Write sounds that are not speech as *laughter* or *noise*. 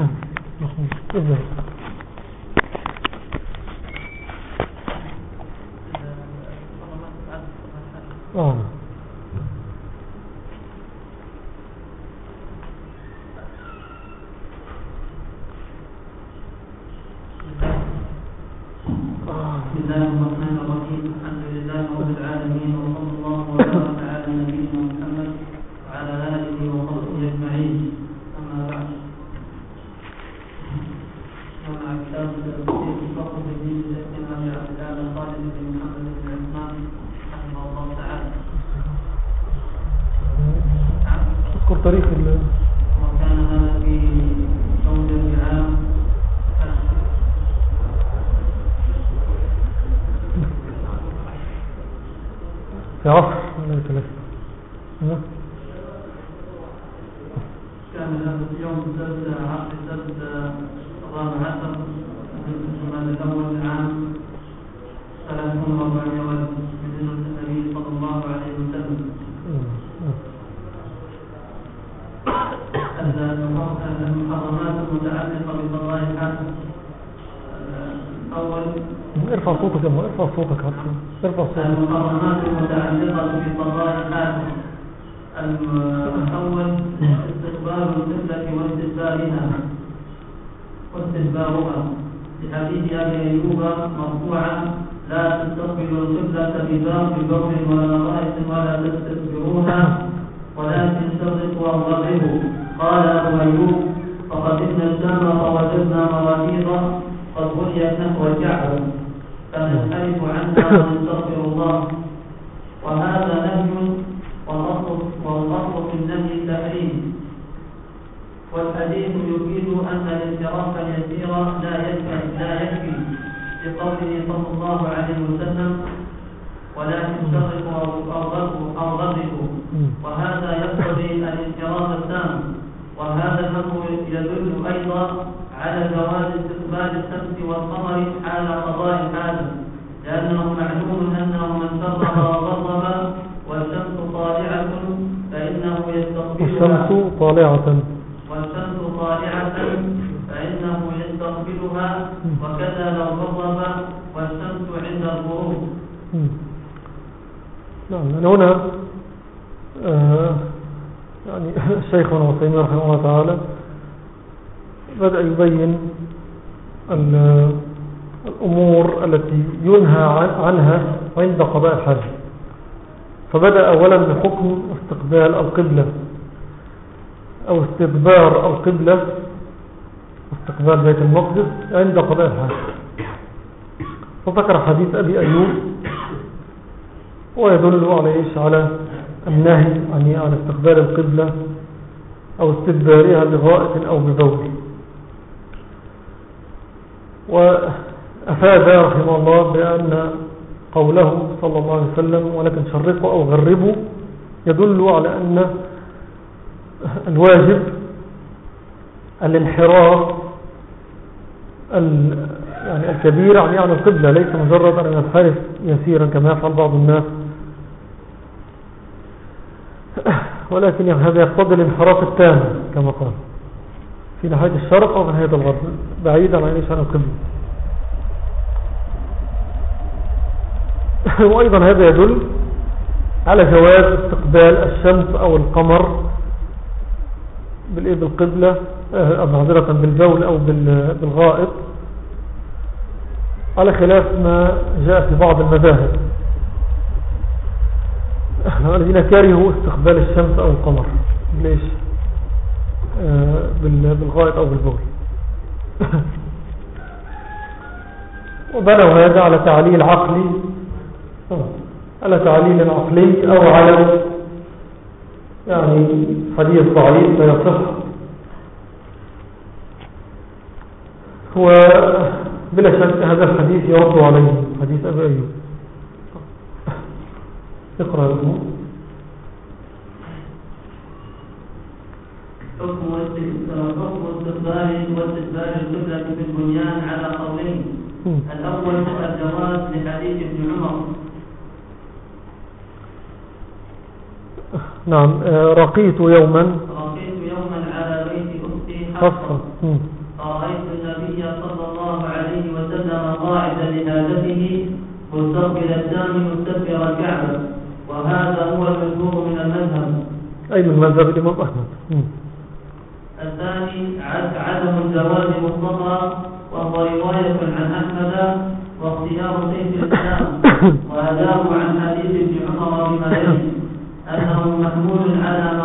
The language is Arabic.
بسم الله الرحمن الرحيم. الحمد لله رب العالمين وصلى الله وبارك على نبينا اذكر تاريخ ال- وكان هذا في يوم ها؟ كان هذا سبت الرابع عشر الأول عام النبي صلى الله عليه وسلم المحرمات المتعلقة بقضاء الحاكم الأول ارفع صوتك يا ارفع صوتك ارفع صوتك. المحرمات المتعلقة بقضاء الحاكم الأول استقبال القبلة واستدبارها. واستدبارها. لحديث أبي أيوب مرفوعا لا تستقبلوا القبلة بباب ببر ولا رأس ولا تستدبروها ولكن شرقوا وغربوا قال أبو أيوب الشام فوجدنا مراكيض قد بنيت نحو الكعبة فننحرف عنها ونستغفر الله وهذا نهي والأصل في النهي التحريم والحديث يفيد أن الانحراف اليسير لا يكفي لا يكفي لقوله صلى الله عليه وسلم ولكن شرقوا أو غربوا وهذا يقتضي الانحراف التام وهذا الأمر يدل أيضا على جواز استقبال الشمس والقمر حال قضاء الحاجة لأنه معلوم أنه من شرق وغضب والشمس طالعة فإنه يستقبلها. الشمس طالعة. والشمس طالعة فإنه يستقبلها وكذا لو غضب والشمس عند الغروب. نعم هنا آه يعني *laughs* الشيخ ابن عثيمين رحمه الله تعالى بدأ يبين ال- الأمور التي ينهى عن- عنها عند قضاء الحج. فبدأ أولا بحكم استقبال القبلة أو استدبار القبلة استقبال بيت المقدس عند قضاء الحج. فذكر حديث أبي أيوب ويدل على إيش على النهي عن استقبال القبلة أو استدبارها بغائط أو ببول. وأفاد رحمه الله بأن قوله صلى الله عليه وسلم ولكن شرقوا أو غربوا يدل على أن الواجب الانحراف ال- يعني الكبير عن يعني القبلة ليس مجرد أن ينحرف يسيرا كما يفعل بعض الناس. ولكن هذا يقتضي الانحراف التام كما قال. في نهاية الشرق أو نهاية الغرب. بعيدا عن إيش عن القبلة وأيضا هذا يدل على جواز استقبال الشمس أو القمر بالقبلة آه، معذرة بالبول بال- بالغائط على خلاف ما جاء في بعض المذاهب. *laughs* الذين كرهوا استقبال الشمس أو القمر. ليش؟ آه، بال- بالغائط أو بالبول. *laughs* وبنوا هذا على تعليل عقلي. آه، على تعليل عقلي أو على يعني حديث ضعيف لا يصح. وبلا شك هذا الحديث يرد عليه حديث أبي أيوب. اقرأ له حكم است- حكم استقبال واستدبار القبلة في البنيان على قولين. الأول هو الجواز لحديث ابن عمر. نعم آه، رقيت يوما. رقيت يوما على بيت أختي مم. فرأيت النبي صلى الله عليه وسلم قاعدا لحاجته مستقبل الشام مستدبر الكعبة. أي من مذهب الإمام أحمد. الثاني عد- عدم الجواز مطلقا وهو رواية عن أحمد واختيار شيخ الإسلام *coughs* وأداه عن حديث ابن عمر بما يلي أنه محمول على